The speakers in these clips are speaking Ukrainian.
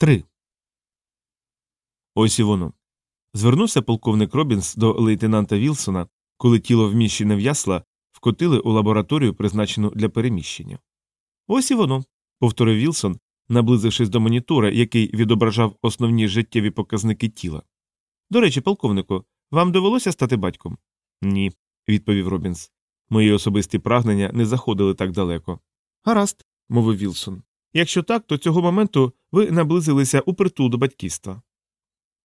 3. Ось і воно. Звернувся полковник Робінс до лейтенанта Вілсона, коли тіло вміщене в ясла вкотили у лабораторію, призначену для переміщення. Ось і воно, повторив Вілсон, наблизившись до монітора, який відображав основні життєві показники тіла. До речі, полковнику, вам довелося стати батьком? Ні, відповів Робінс. Мої особисті прагнення не заходили так далеко. Гаразд, мовив Вілсон. Якщо так, то цього моменту ви наблизилися у притул до батьківства.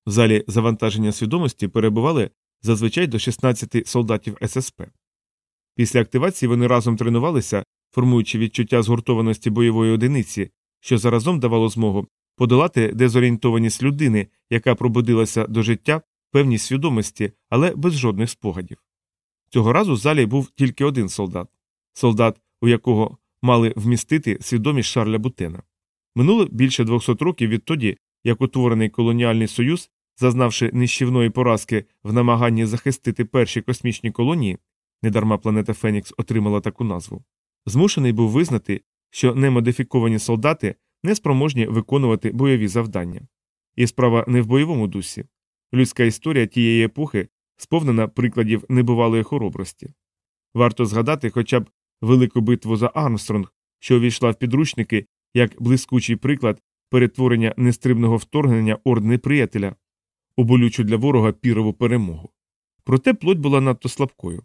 В залі завантаження свідомості перебували зазвичай до 16 солдатів ССП. Після активації вони разом тренувалися, формуючи відчуття згуртованості бойової одиниці, що заразом давало змогу подолати дезорієнтованість людини, яка пробудилася до життя певній свідомості, але без жодних спогадів. Цього разу в залі був тільки один солдат солдат, у якого мали вмістити свідомість Шарля Бутена. Минуло більше 200 років відтоді, як утворений колоніальний союз, зазнавши нищівної поразки в намаганні захистити перші космічні колонії, недарма планета Фенікс отримала таку назву, змушений був визнати, що немодифіковані солдати не спроможні виконувати бойові завдання. І справа не в бойовому дусі. Людська історія тієї епохи сповнена прикладів небувалої хоробрості. Варто згадати хоча б велику битву за Армстронг, що увійшла в підручники як блискучий приклад перетворення нестримного вторгнення ордни приятеля у болючу для ворога пірову перемогу. Проте плоть була надто слабкою.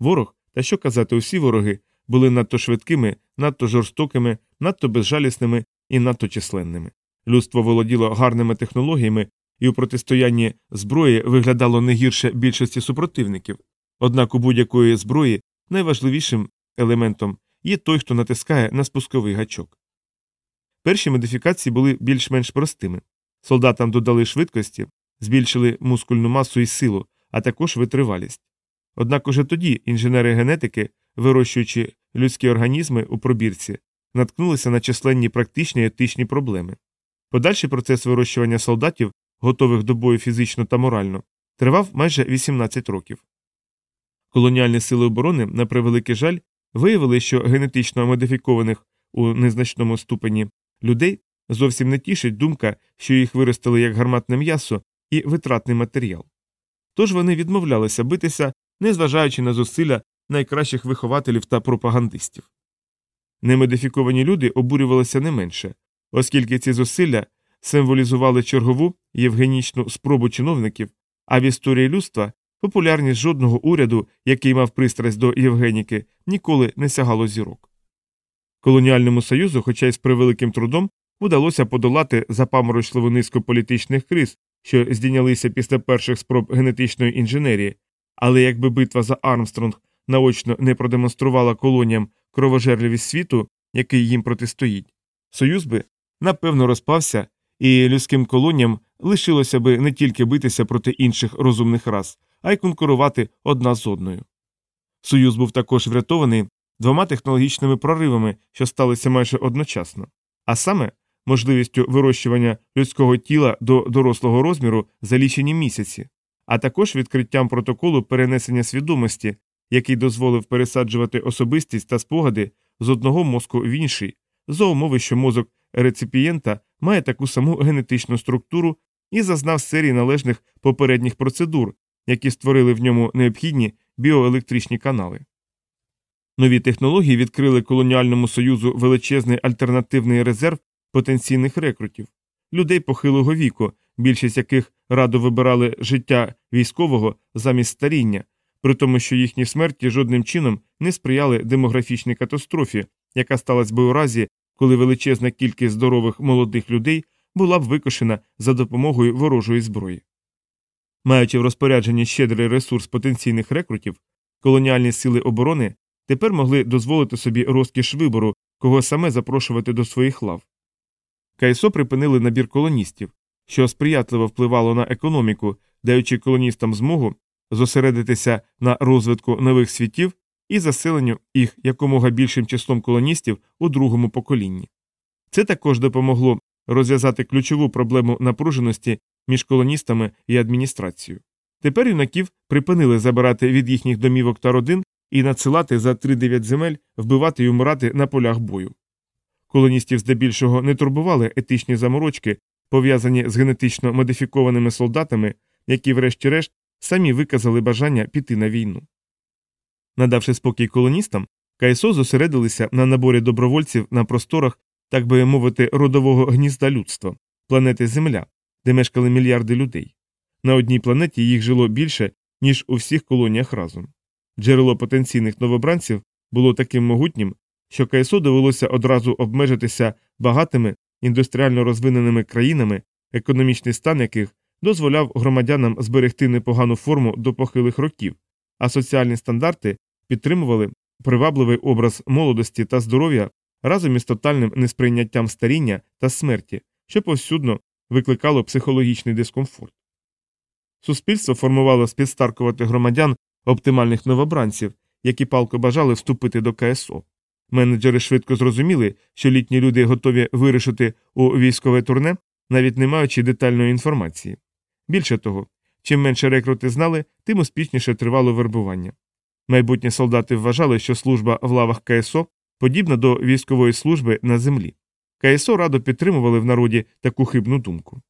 Ворог, та що казати, усі вороги були надто швидкими, надто жорстокими, надто безжалісними і надто численними. Людство володіло гарними технологіями і у протистоянні зброї виглядало не гірше більшості супротивників, однак у будь-якої зброї найважливішим елементом є той, хто натискає на спусковий гачок. Перші модифікації були більш-менш простими. Солдатам додали швидкості, збільшили мускульну масу і силу, а також витривалість. Однак уже тоді інженери генетики, вирощуючи людські організми у пробірці, наткнулися на численні практичні і етичні проблеми. Подальший процес вирощування солдатів, готових до бою фізично та морально, тривав майже 18 років. Колоніальні сили оборони, на превеликий жаль, виявили, що генетично модифікованих у незначному ступені людей зовсім не тішить думка, що їх виростили як гарматне м'ясо і витратний матеріал. Тож вони відмовлялися битися, незважаючи на зусилля найкращих вихователів та пропагандистів. Немодифіковані люди обурювалися не менше, оскільки ці зусилля символізували чергову євгенічну спробу чиновників, а в історії людства популярність жодного уряду, який мав пристрасть до Євгеніки, ніколи не сягало зірок. Колоніальному союзу, хоча й з превеликим трудом, удалося подолати запаморочливу низку політичних криз, що здійнялися після перших спроб генетичної інженерії, але якби битва за Армстронг наочно не продемонструвала колоніям кровожерливість світу, який їм протистоїть, союз би напевно розпався, і людським колоніям лишилося би не тільки битися проти інших розумних рас, а й конкурувати одна з одною. Союз був також врятований двома технологічними проривами, що сталися майже одночасно, а саме можливістю вирощування людського тіла до дорослого розміру за лічені місяці, а також відкриттям протоколу перенесення свідомості, який дозволив пересаджувати особистість та спогади з одного мозку в інший, за умови, що мозок реципієнта має таку саму генетичну структуру і зазнав серії належних попередніх процедур, які створили в ньому необхідні біоелектричні канали. Нові технології відкрили колоніальному союзу величезний альтернативний резерв потенційних рекрутів, людей похилого віку, більшість яких радо вибирали життя військового замість старіння, при тому, що їхні смерті жодним чином не сприяли демографічній катастрофі, яка сталася би у разі, коли величезна кількість здорових молодих людей була б викошена за допомогою ворожої зброї. Маючи в розпорядженні щедрий ресурс потенційних рекрутів, колоніальні сили оборони тепер могли дозволити собі розкіш вибору, кого саме запрошувати до своїх лав. КСО припинили набір колоністів, що сприятливо впливало на економіку, даючи колоністам змогу зосередитися на розвитку нових світів і заселенню їх якомога більшим числом колоністів у другому поколінні. Це також допомогло розв'язати ключову проблему напруженості між колоністами і адміністрацією. Тепер юнаків припинили забирати від їхніх домівок та родин і надсилати за 3-9 земель вбивати й умирати на полях бою. Колоністів здебільшого не турбували етичні заморочки, пов'язані з генетично модифікованими солдатами, які, врешті-решт, самі виказали бажання піти на війну. Надавши спокій колоністам, КСО зосередилися на наборі добровольців на просторах, так би мовити, родового гнізда людства, планети Земля, де мешкали мільярди людей. На одній планеті їх жило більше, ніж у всіх колоніях разом. Джерело потенційних новобранців було таким могутнім, що КСО довелося одразу обмежитися багатими індустріально розвиненими країнами, економічний стан яких дозволяв громадянам зберегти непогану форму до похилих років, а соціальні стандарти підтримували привабливий образ молодості та здоров'я разом із тотальним несприйняттям старіння та смерті, що повсюдно викликало психологічний дискомфорт. Суспільство формувало спідстаркувати громадян оптимальних новобранців, які палко бажали вступити до КСО. Менеджери швидко зрозуміли, що літні люди готові вирішити у військове турне, навіть не маючи детальної інформації. Більше того, чим менше рекрути знали, тим успішніше тривало вербування. Майбутні солдати вважали, що служба в лавах КСО подібна до військової служби на землі. КСО радо підтримували в народі таку хибну думку.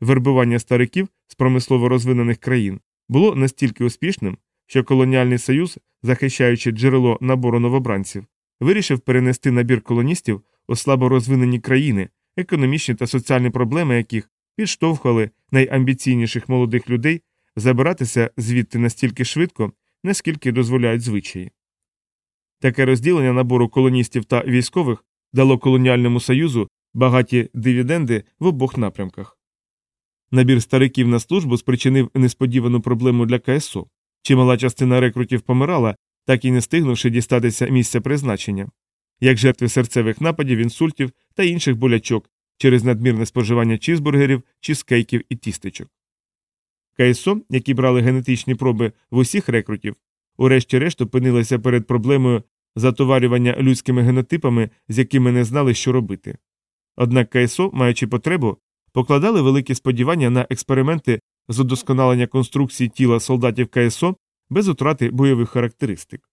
Вербування стариків з промислово розвинених країн було настільки успішним, що колоніальний союз, захищаючи джерело набору новобранців, вирішив перенести набір колоністів у слабо розвинені країни, економічні та соціальні проблеми яких підштовхували найамбіційніших молодих людей забиратися звідти настільки швидко, наскільки дозволяють звичаї. Таке розділення набору колоністів та військових дало колоніальному союзу багаті дивіденди в обох напрямках. Набір стариків на службу спричинив несподівану проблему для КСО. Чимала частина рекрутів помирала, так і не стигнувши дістатися місця призначення, як жертви серцевих нападів, інсультів та інших болячок через надмірне споживання чізбургерів, чізкейків і тістечок. КСО, які брали генетичні проби в усіх рекрутів, урешті-решт опинилися перед проблемою затоварювання людськими генотипами, з якими не знали, що робити. Однак КСО, маючи потребу, покладали великі сподівання на експерименти з удосконалення конструкції тіла солдатів КСО без утрати бойових характеристик.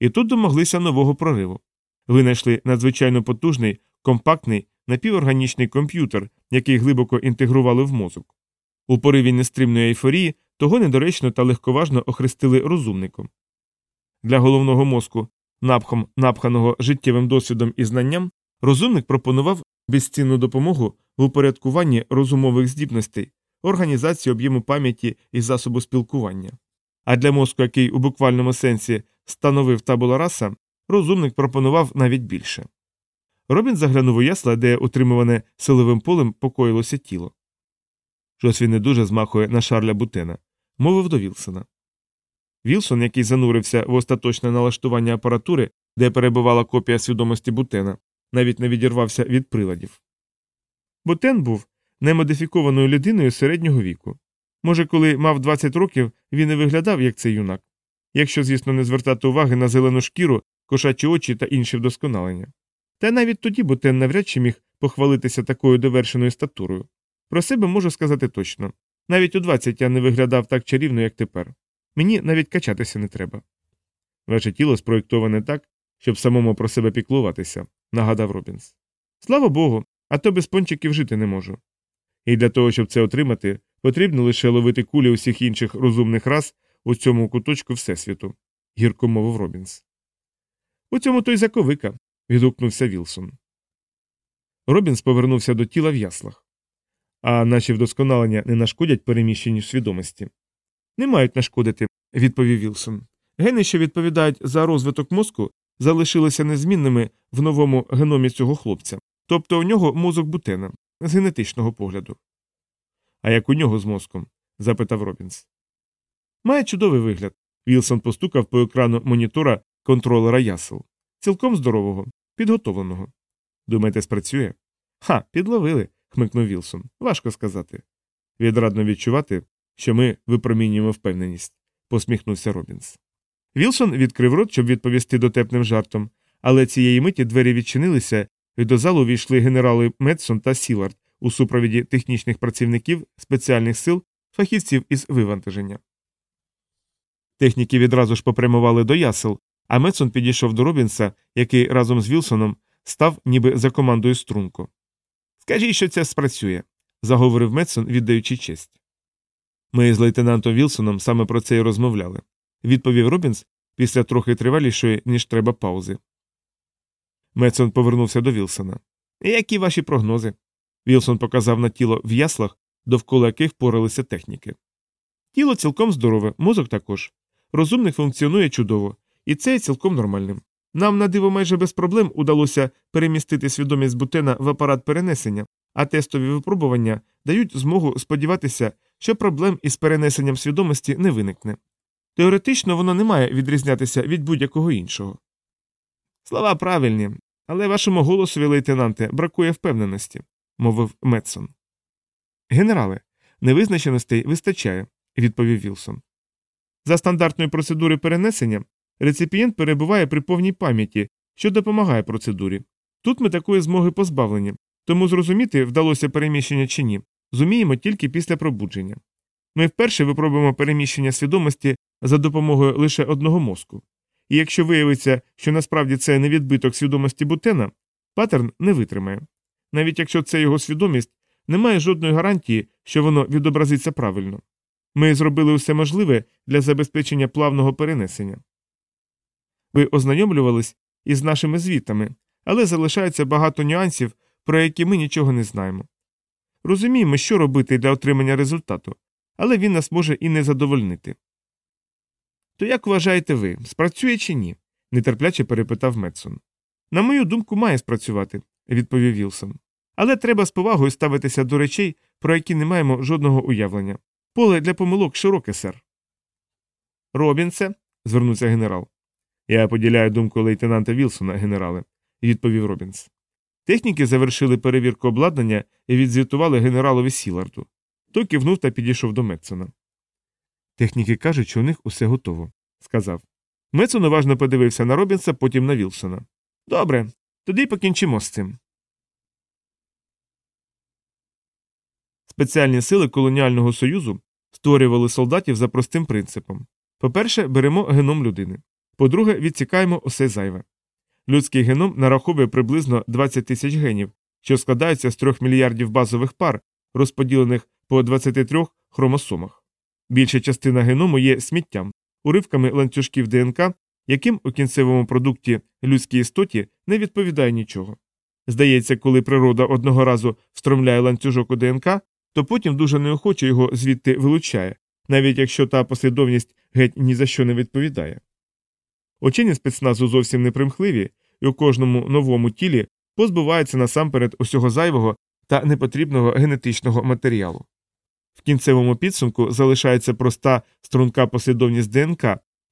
І тут домоглися нового прориву. Винайшли надзвичайно потужний, компактний, напіворганічний комп'ютер, який глибоко інтегрували в мозок. У пориві нестримної ейфорії того недоречно та легковажно охрестили розумником. Для головного мозку, напхом напханого життєвим досвідом і знанням, розумник пропонував безцінну допомогу в упорядкуванні розумових здібностей, організації об'єму пам'яті і засобу спілкування. А для мозку, який у буквальному сенсі становив табула раса, розумник пропонував навіть більше. Робін заглянув у ясла, де утримуване силовим полем покоїлося тіло. Щось він не дуже змахує на Шарля Бутена, мовив до Вілсона. Вілсон, який занурився в остаточне налаштування апаратури, де перебувала копія свідомості Бутена, навіть не відірвався від приладів. Бутен був немодифікованою людиною середнього віку. Може, коли мав 20 років, він і виглядав як цей юнак, якщо, звісно, не звертати уваги на зелену шкіру, кошачі очі та інші вдосконалення. Та навіть тоді Бутен навряд чи міг похвалитися такою довершеною статурою. Про себе можу сказати точно. Навіть у 20 я не виглядав так чарівно, як тепер. Мені навіть качатися не треба. Ваше тіло спроєктоване так, щоб самому про себе піклуватися, нагадав Робінс. Слава Богу, а то без пончиків жити не можу. І для того, щоб це отримати, потрібно лише ловити кулі усіх інших розумних рас у цьому куточку Всесвіту, гірко мовив Робінс. У цьому-то й заковика. відгукнувся Вілсон. Робінс повернувся до тіла в яслах. А наші вдосконалення не нашкодять переміщенню свідомості. Не мають нашкодити, відповів Вілсон. Гени, що відповідають за розвиток мозку, залишилися незмінними в новому геномі цього хлопця. Тобто у нього мозок Бутена з генетичного погляду. А як у нього з мозком? запитав Робінс. Має чудовий вигляд. Вілсон постукав по екрану монітора контролера ясел. Цілком здорового, підготовленого. Думаєте, спрацює? Ха, підловили, хмикнув Вілсон. Важко сказати. Відрадно відчувати, що ми випромінюємо впевненість, посміхнувся Робінс. Вілсон відкрив рот, щоб відповісти дотепним жартом, але цієї миті двері відчинилися, і до залу війшли генерали Метсон та Сілард у супровіді технічних працівників спеціальних сил, фахівців із вивантаження. Техніки відразу ж попрямували до ясел, а Метсон підійшов до Робінса, який разом з Вілсоном став ніби за командою струнко. Скажіть, що це спрацює, заговорив Метсон, віддаючи честь. Ми з лейтенантом Вілсоном саме про це й розмовляли, відповів Робінс після трохи тривалішої, ніж треба паузи. Метсон повернувся до Вілсона. Які ваші прогнози? Вілсон показав на тіло в яслах, довкола яких поралися техніки. Тіло цілком здорове, мозок також. Розумник функціонує чудово, і це є цілком нормальним. Нам на диво майже без проблем удалося перемістити свідомість бутена в апарат перенесення, а тестові випробування дають змогу сподіватися, що проблем із перенесенням свідомості не виникне. Теоретично воно не має відрізнятися від будь-якого іншого. Слова правильні, але вашому голосові, лейтенанте, бракує впевненості, мовив Метсон. Генерале, невизначеностей вистачає, відповів Вілсон. За стандартною процедурою перенесення реципієнт перебуває при повній пам'яті, що допомагає процедурі. Тут ми такої змоги позбавлені, тому зрозуміти, вдалося переміщення чи ні, зуміємо тільки після пробудження. Ми вперше випробуємо переміщення свідомості за допомогою лише одного мозку. І якщо виявиться, що насправді це не відбиток свідомості бутена, паттерн не витримає. Навіть якщо це його свідомість, немає жодної гарантії, що воно відобразиться правильно. Ми зробили усе можливе для забезпечення плавного перенесення. Ви ознайомлювались із нашими звітами, але залишається багато нюансів, про які ми нічого не знаємо. Розуміємо, що робити для отримання результату, але він нас може і не задовольнити. То як вважаєте ви, спрацює чи ні? нетерпляче перепитав Метсон. На мою думку, має спрацювати, відповів Вілсон. Але треба з повагою ставитися до речей, про які не маємо жодного уявлення. Поле для помилок широке, сер. Робінсе, звернувся генерал. Я поділяю думку лейтенанта Вілсона, генерале, відповів Робінс. Техніки завершили перевірку обладнання і відзвітували генералові Сіларду. Той кивнув та підійшов до Метсона. Техніки кажуть, що у них усе готово, сказав. Метсон уважно подивився на Робінса, потім на Вілсона. Добре, тоді покінчимо з цим. Спеціальні сили колоніального союзу створювали солдатів за простим принципом. По-перше, беремо геном людини. По-друге, відсікаємо усе зайве. Людський геном нараховує приблизно 20 тисяч генів, що складаються з 3 мільярдів базових пар, розподілених по 23 хромосомах. Більша частина геному є сміттям, уривками ланцюжків ДНК, яким у кінцевому продукті людській істоті не відповідає нічого. Здається, коли природа одного разу встромляє ланцюжок у ДНК, то потім дуже неохоче його звідти вилучає, навіть якщо та послідовність геть ні за що не відповідає. Очені спецназу зовсім непримхливі, і у кожному новому тілі позбуваються насамперед усього зайвого та непотрібного генетичного матеріалу. В кінцевому підсумку залишається проста струнка послідовність ДНК,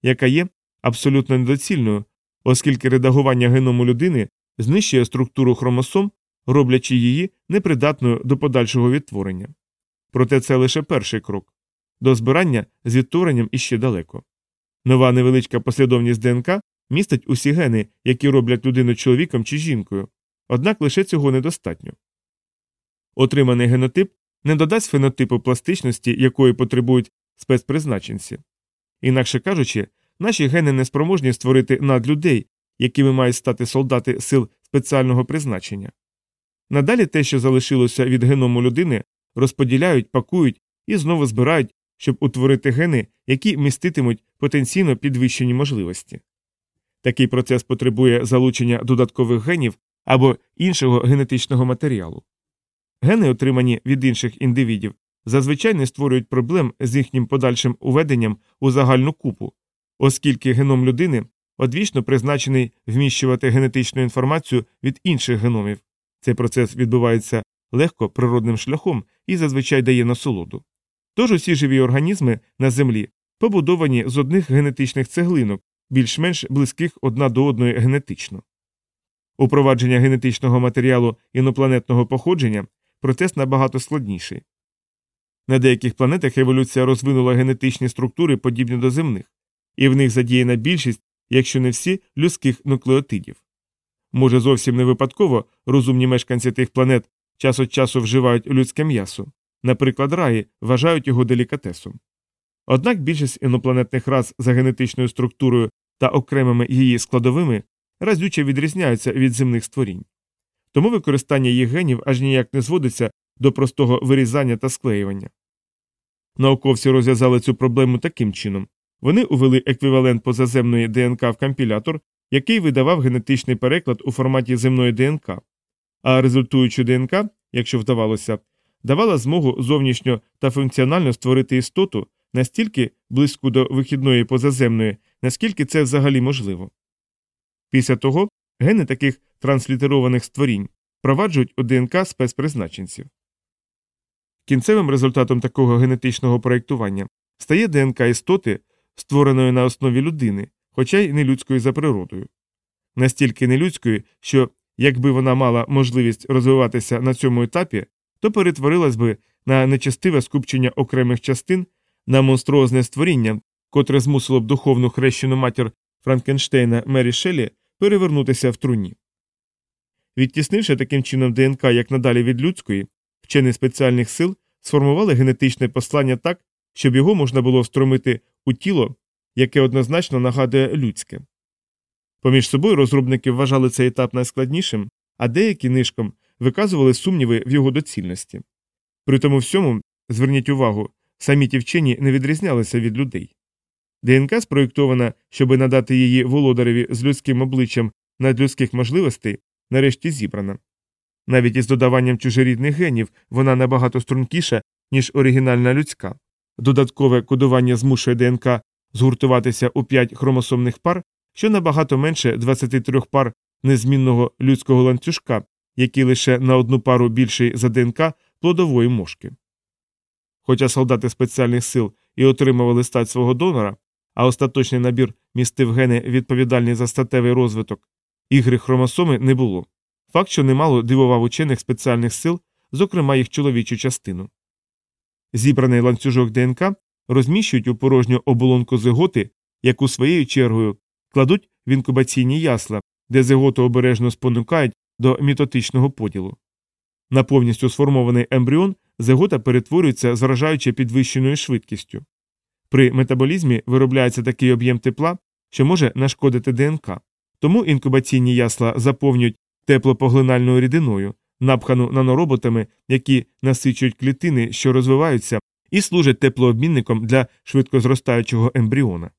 яка є абсолютно недоцільною, оскільки редагування геному людини знищує структуру хромосом, роблячи її непридатною до подальшого відтворення. Проте це лише перший крок. До збирання з відтворенням іще далеко. Нова невеличка послідовність ДНК містить усі гени, які роблять людину чоловіком чи жінкою, однак лише цього недостатньо. Отриманий генотип не додасть фенотипу пластичності, якої потребують спецпризначенці. Інакше кажучи, наші гени не спроможні створити надлюдей, якими мають стати солдати сил спеціального призначення. Надалі те, що залишилося від геному людини, розподіляють, пакують і знову збирають, щоб утворити гени, які міститимуть потенційно підвищені можливості. Такий процес потребує залучення додаткових генів або іншого генетичного матеріалу. Гени, отримані від інших індивідів, зазвичай не створюють проблем з їхнім подальшим уведенням у загальну купу, оскільки геном людини одвічно призначений вміщувати генетичну інформацію від інших геномів. Цей процес відбувається легко природним шляхом і зазвичай дає насолоду. Тож усі живі організми на Землі побудовані з одних генетичних цеглинок, більш-менш близьких одна до одної генетично. Упровадження генетичного матеріалу інопланетного походження процес набагато складніший. На деяких планетах еволюція розвинула генетичні структури, подібні до земних, і в них задіяна більшість, якщо не всі, людських нуклеотидів. Може, зовсім не випадково розумні мешканці тих планет час від часу вживають людське м'ясо, наприклад, раї вважають його делікатесом. Однак більшість інопланетних рас за генетичною структурою та окремими її складовими разюче відрізняються від земних створінь. Тому використання їх генів аж ніяк не зводиться до простого вирізання та склеювання. Науковці розв'язали цю проблему таким чином вони увели еквівалент позаземної ДНК в компілятор, який видавав генетичний переклад у форматі земної ДНК, а результуючу ДНК, якщо вдавалося, давала змогу зовнішньо та функціонально створити істоту настільки близьку до вихідної позаземної, наскільки це взагалі можливо. Після того гени таких транслітерованих створінь впроваджують у ДНК спецпризначенців. Кінцевим результатом такого генетичного проєктування стає ДНК істоти, створеної на основі людини, хоча й не людською за природою. Настільки нелюдською, що, якби вона мала можливість розвиватися на цьому етапі, то перетворилась би на нечастиве скупчення окремих частин на монструозне створіння, котре змусило б духовну хрещену матір Франкенштейна Мері Шелі перевернутися в труні. Відтіснивши таким чином ДНК як надалі від людської, вчені спеціальних сил сформували генетичне послання так, щоб його можна було встромити у тіло, яке однозначно нагадує людське. Поміж собою розробники вважали цей етап найскладнішим, а деякі нишком виказували сумніви в його доцільності. При тому всьому, зверніть увагу, самі ті вчені не відрізнялися від людей. ДНК спроєктована, щоби надати її володареві з людським обличчям надлюдських можливостей, нарешті зібрана. Навіть із додаванням чужорідних генів вона набагато стрункіша, ніж оригінальна людська. Додаткове кодування змушує ДНК згуртуватися у 5 хромосомних пар, що набагато менше 23 пар незмінного людського ланцюжка, який лише на одну пару більший за ДНК плодової мошки. Хоча солдати спеціальних сил і отримували стать свого донора, а остаточний набір містив гени відповідальні за статевий розвиток, ігри хромосоми не було. Факт, що немало дивував учених спеціальних сил, зокрема їх чоловічу частину. Зібраний ланцюжок ДНК розміщують у порожню оболонку зиготи, яку своєю чергою кладуть в інкубаційні ясла, де зиготу обережно спонукають до мітотичного поділу. На повністю сформований ембріон зигота перетворюється зражаючи підвищеною швидкістю. При метаболізмі виробляється такий об'єм тепла, що може нашкодити ДНК, тому інкубаційні ясла заповнюють теплопоглинальною рідиною, напхану нанороботами, які насичують клітини, що розвиваються, і служать теплообмінником для швидкозростаючого ембріона.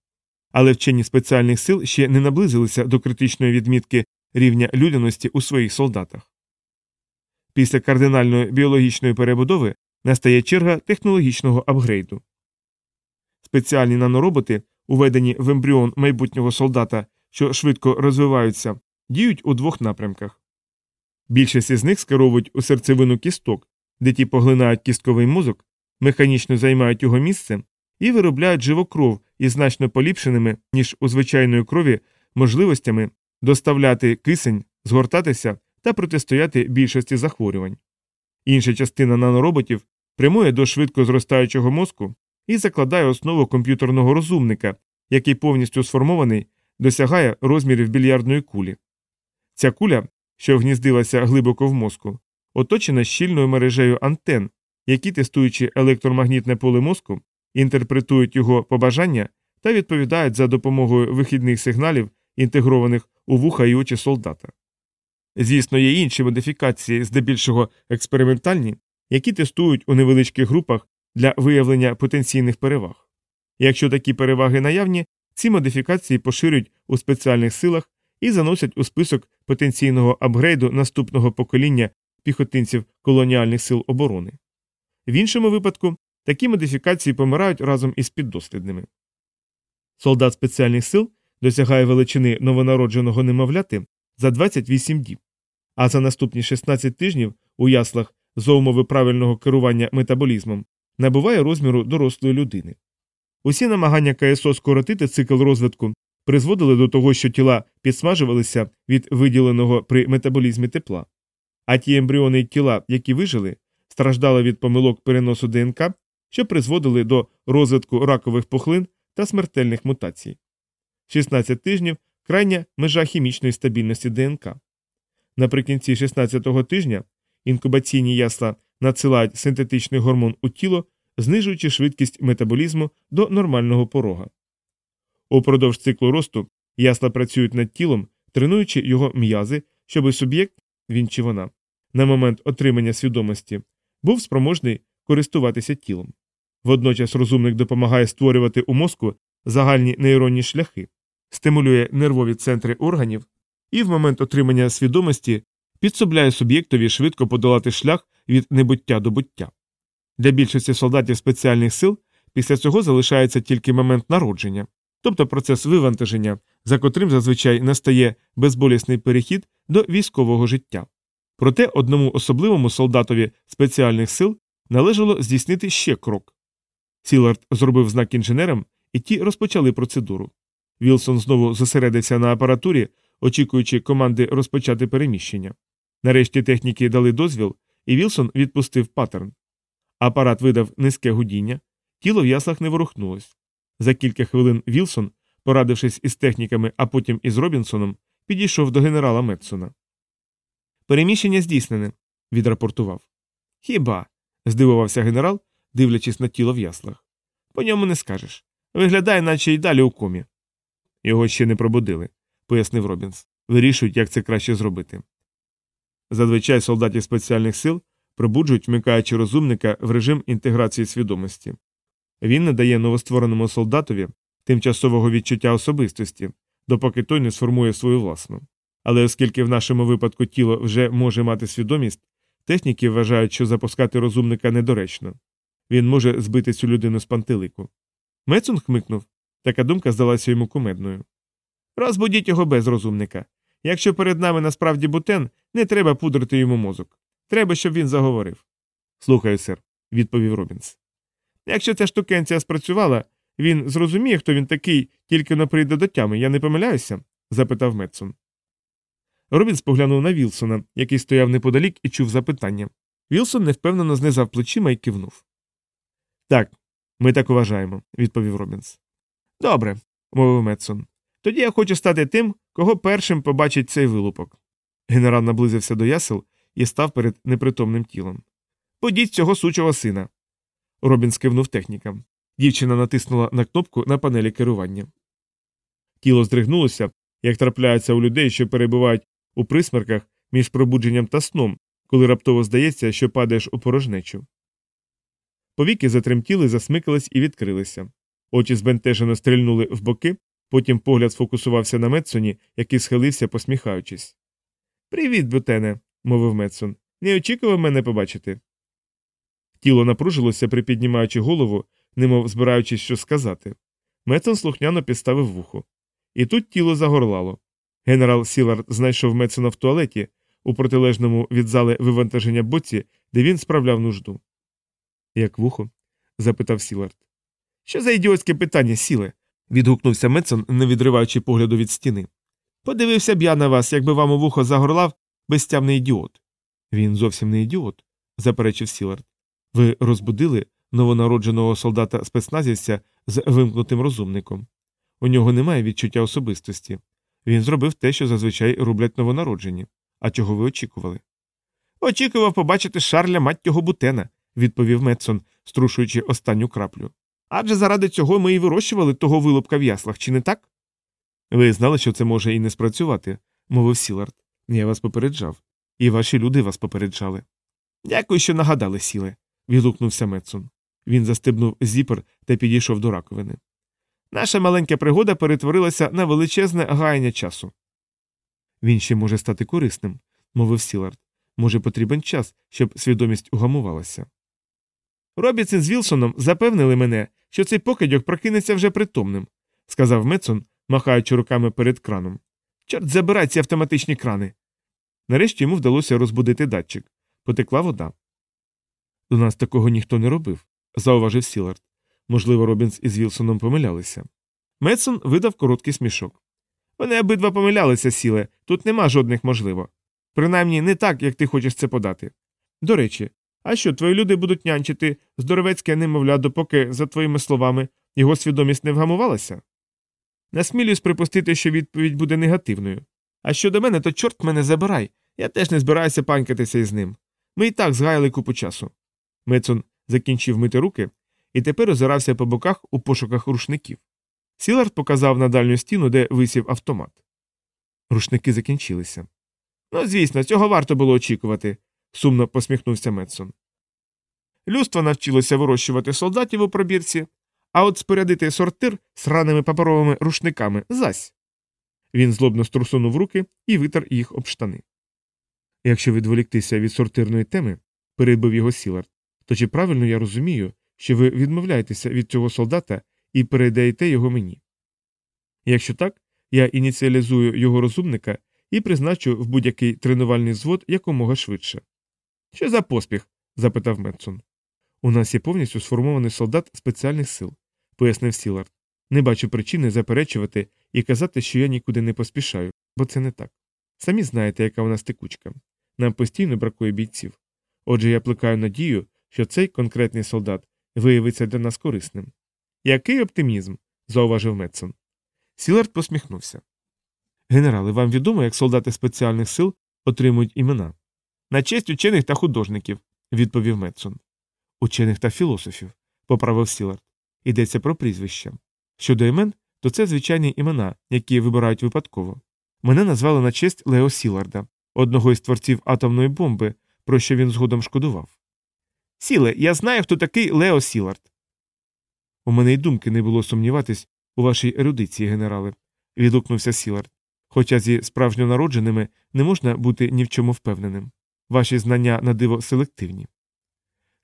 Але вчені спеціальних сил ще не наблизилися до критичної відмітки рівня людяності у своїх солдатах. Після кардинальної біологічної перебудови настає черга технологічного апгрейду. Спеціальні нанороботи, уведені в ембріон майбутнього солдата, що швидко розвиваються, діють у двох напрямках. Більшість із них скеровують у серцевину кісток, де ті поглинають кістковий мозок, механічно займають його місце і виробляють живу кров із значно поліпшеними, ніж у звичайної крові, можливостями доставляти кисень, згортатися та протистояти більшості захворювань. Інша частина нанороботів прямує до швидко зростаючого мозку і закладає основу комп'ютерного розумника, який повністю сформований, досягає розмірів більярдної кулі. Ця куля, що гніздилася глибоко в мозку, оточена щільною мережею антен, які, тестуючи електромагнітне поле мозку, інтерпретують його побажання та відповідають за допомогою вихідних сигналів, інтегрованих у вуха і очі солдата. Звісно, є інші модифікації, здебільшого експериментальні, які тестують у невеличких групах для виявлення потенційних переваг. Якщо такі переваги наявні, ці модифікації поширюють у спеціальних силах і заносять у список потенційного апгрейду наступного покоління піхотинців колоніальних сил оборони. В іншому випадку такі модифікації помирають разом із піддослідними. Солдат спеціальних сил досягає величини новонародженого немовляти за 28 діб, а за наступні 16 тижнів у яслах за умови правильного керування метаболізмом набуває розміру дорослої людини. Усі намагання КСО скоротити цикл розвитку призводили до того, що тіла підсмажувалися від виділеного при метаболізмі тепла, а ті ембріони й тіла, які вижили, страждали від помилок переносу ДНК, що призводили до розвитку ракових пухлин та смертельних мутацій. 16 тижнів крайня межа хімічної стабільності ДНК. Наприкінці 16-го тижня інкубаційні ясла надсилають синтетичний гормон у тіло, знижуючи швидкість метаболізму до нормального порога. Упродовж циклу росту ясла працюють над тілом, тренуючи його м'язи, щоби суб'єкт, він чи вона, на момент отримання свідомості, був спроможний користуватися тілом. Водночас розумник допомагає створювати у мозку загальні нейронні шляхи, стимулює нервові центри органів і в момент отримання свідомості підсобляє суб'єктові швидко подолати шлях від небуття до буття. Для більшості солдатів спеціальних сил після цього залишається тільки момент народження, тобто процес вивантаження, за котрим зазвичай настає безболісний перехід до військового життя. Проте одному особливому солдатові спеціальних сил належало здійснити ще крок. Сілард зробив знак інженерам, і ті розпочали процедуру. Вілсон знову зосередився на апаратурі, очікуючи команди розпочати переміщення. Нарешті техніки дали дозвіл, і Вілсон відпустив паттерн. Апарат видав низьке гудіння, тіло в яслах не ворухнулось. За кілька хвилин Вілсон, порадившись із техніками, а потім із Робінсом, підійшов до генерала Метсона. Переміщення здійснене, відрапортував. Хіба? здивувався генерал, дивлячись на тіло в яслах. По ньому не скажеш. Виглядає, наче й далі у комі. Його ще не пробудили, пояснив Робінс. Вирішують, як це краще зробити. Зазвичай солдатів спеціальних сил пробуджують, вмикаючи розумника в режим інтеграції свідомості. Він не дає новоствореному солдатові тимчасового відчуття особистості, допоки той не сформує свою власну. Але оскільки в нашому випадку тіло вже може мати свідомість, техніки вважають, що запускати розумника недоречно. Він може збити цю людину з пантелику. Метсон хмикнув. Така думка здалася йому кумедною. Розбудіть його без розумника. Якщо перед нами насправді Бутен, не треба пудрити йому мозок. Треба, щоб він заговорив. Слухаю, сер, відповів Робінс. Якщо ця штукенція спрацювала, він зрозуміє, хто він такий, тільки-но прийде до тями, я не помиляюся? запитав Метсон. Робінс поглянув на Вілсона, який стояв неподалік і чув запитання. Вілсон невпевнено знизав плечима і кивнув. Так, ми так вважаємо, відповів Робінс. Добре, мовив Метсон. Тоді я хочу стати тим, кого першим побачить цей вилупок. Генерал наблизився до ясел і став перед непритомним тілом. Подіть цього сучого сина. Робін скивнув технікам. Дівчина натиснула на кнопку на панелі керування. Тіло здригнулося, як трапляється у людей, що перебувають у присмерках між пробудженням та сном, коли раптово здається, що падаєш у порожнечу. Повіки затремтіли, засмикались і відкрилися. Очі збентежено стрільнули в боки, потім погляд сфокусувався на Метсоні, який схилився, посміхаючись. Привіт, Бутене, мовив Метсон. Не очікував мене побачити. Тіло напружилося, припіднімаючи голову, немов збираючись щось сказати. Метсон слухняно підставив вухо. І тут тіло загорлало. Генерал Сілард знайшов Метсона в туалеті, у протилежному від зали вивантаження боці, де він справляв нужду. Як вухо? запитав Сілард. Що за ідіотське питання, сіле? відгукнувся Метсон, не відриваючи погляду від стіни. Подивився б я на вас, якби вам у вухо загорлав безтямний ідіот. Він зовсім не ідіот, заперечив Сілард. Ви розбудили новонародженого солдата спецназівця з вимкнутим розумником. У нього немає відчуття особистості. Він зробив те, що зазвичай роблять новонароджені. А чого ви очікували? Очікував побачити шарля маттього бутена, відповів Метсон, струшуючи останню краплю. Адже заради цього ми і вирощували того вилупка в яслах, чи не так? Ви знали, що це може і не спрацювати, мовив Сілард. Я вас попереджав. І ваші люди вас попереджали. Дякую, що нагадали, сіле, відгукнувся Метсон. Він застебнув зіпер та підійшов до раковини. Наша маленька пригода перетворилася на величезне гаяння часу. Він ще може стати корисним, мовив Сілард. Може, потрібен час, щоб свідомість угамувалася. Робінс із з Вілсоном запевнили мене, що цей покидьок прокинеться вже притомним, сказав Метсон, махаючи руками перед краном. Чорт забирай ці автоматичні крани. Нарешті йому вдалося розбудити датчик. Потекла вода. До нас такого ніхто не робив, зауважив Сілард. Можливо, Робінс із Вілсоном помилялися. Метсон видав короткий смішок. Вони обидва помилялися, сіле, тут нема жодних можливо. Принаймні не так, як ти хочеш це подати. До речі, а що, твої люди будуть нянчити здоровецьке немовля, допоки, за твоїми словами, його свідомість не вгамувалася? Насмілюсь припустити, що відповідь буде негативною. А щодо мене, то чорт мене забирай. Я теж не збираюся панькатися із ним. Ми і так згаяли купу часу. Мецон закінчив мити руки і тепер озирався по боках у пошуках рушників. Сілард показав на дальню стіну, де висів автомат. Рушники закінчилися. Ну, звісно, цього варто було очікувати, сумно посміхнувся Метсон. Людство навчилося вирощувати солдатів у пробірці, а от спорядити сортир з раними паперовими рушниками зась. Він злобно струсунув руки і витер їх об штани. Якщо відволіктися від сортирної теми, перебив його Сілард, то чи правильно я розумію, що ви відмовляєтеся від цього солдата і передаєте його мені? Якщо так, я ініціалізую його розумника і призначу в будь-який тренувальний звод якомога швидше. Що за поспіх? запитав Метсон. У нас є повністю сформований солдат спеціальних сил, пояснив Сілард. Не бачу причини заперечувати і казати, що я нікуди не поспішаю, бо це не так. Самі знаєте, яка у нас текучка. Нам постійно бракує бійців. Отже, я плекаю надію, що цей конкретний солдат виявиться для нас корисним. Який оптимізм? зауважив Метсон. Сілард посміхнувся. Генерали, вам відомо, як солдати спеціальних сил отримують імена? На честь учених та художників, відповів Метсон. Учених та філософів, поправив Сілард. Йдеться про прізвища. Щодо імен, то це звичайні імена, які вибирають випадково. Мене назвали на честь Лео Сіларда, одного із творців атомної бомби, про що він згодом шкодував. Сіле, я знаю, хто такий Лео Сілард. У мене й думки не було сумніватись у вашій ерудиції, генерале, відгукнувся Сілард. Хоча зі справжньо народженими не можна бути ні в чому впевненим. Ваші знання на диво селективні.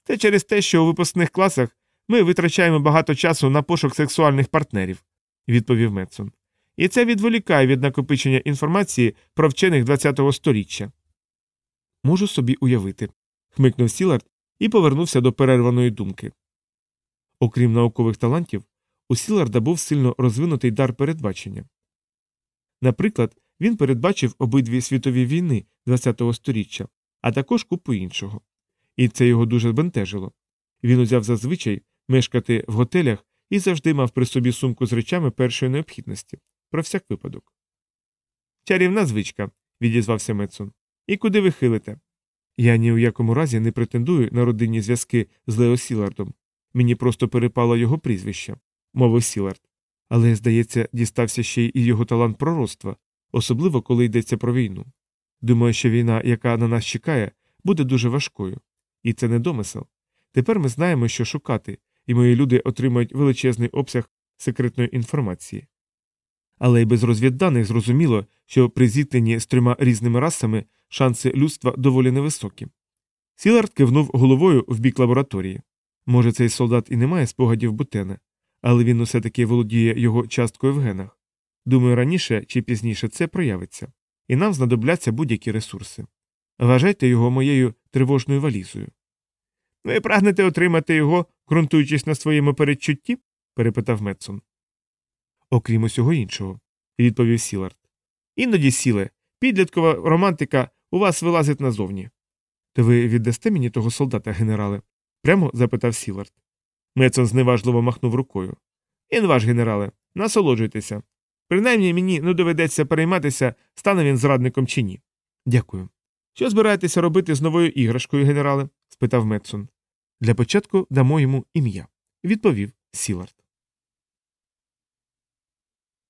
Це через те, що у випускних класах ми витрачаємо багато часу на пошук сексуальних партнерів, відповів Метсон. І це відволікає від накопичення інформації про вчених ХХ століття. Можу собі уявити, хмикнув Сілард і повернувся до перерваної думки. Окрім наукових талантів, у Сіларда був сильно розвинутий дар передбачення. Наприклад, він передбачив обидві світові війни ХХ століття, а також купу іншого. І це його дуже бентежило. Він узяв зазвичай мешкати в готелях і завжди мав при собі сумку з речами першої необхідності про всяк випадок. Чарівна звичка, відізвався Метсон. І куди ви хилите? Я ні у якому разі не претендую на родинні зв'язки з Лео Сілардом. Мені просто перепало його прізвище, мовив Сілард. Але, здається, дістався ще й його талант пророцтва, особливо коли йдеться про війну. Думаю, що війна, яка на нас чекає, буде дуже важкою. І це не домисел. Тепер ми знаємо, що шукати, і мої люди отримають величезний обсяг секретної інформації. Але й без розвідданих зрозуміло, що при зіткненні з трьома різними расами шанси людства доволі невисокі. Сілард кивнув головою в бік лабораторії. Може, цей солдат і не має спогадів Бутена, але він усе таки володіє його часткою в генах. Думаю, раніше чи пізніше це проявиться, і нам знадобляться будь-які ресурси. Вважайте його моєю тривожною валізою. Ви прагнете отримати його, ґрунтуючись на своєму передчутті? перепитав Метсон. Окрім усього іншого, відповів Сілард. Іноді, Сіле, підліткова романтика у вас вилазить назовні. То ви віддасте мені того солдата, генерале? прямо запитав Сілард. Метсон зневажливо махнув рукою. Він ваш, генерале, насолоджуйтеся. Принаймні мені не доведеться перейматися, стане він зрадником чи ні. Дякую. Що збираєтеся робити з новою іграшкою, генерале? спитав Метсон. Для початку дамо йому ім'я, відповів Сілард.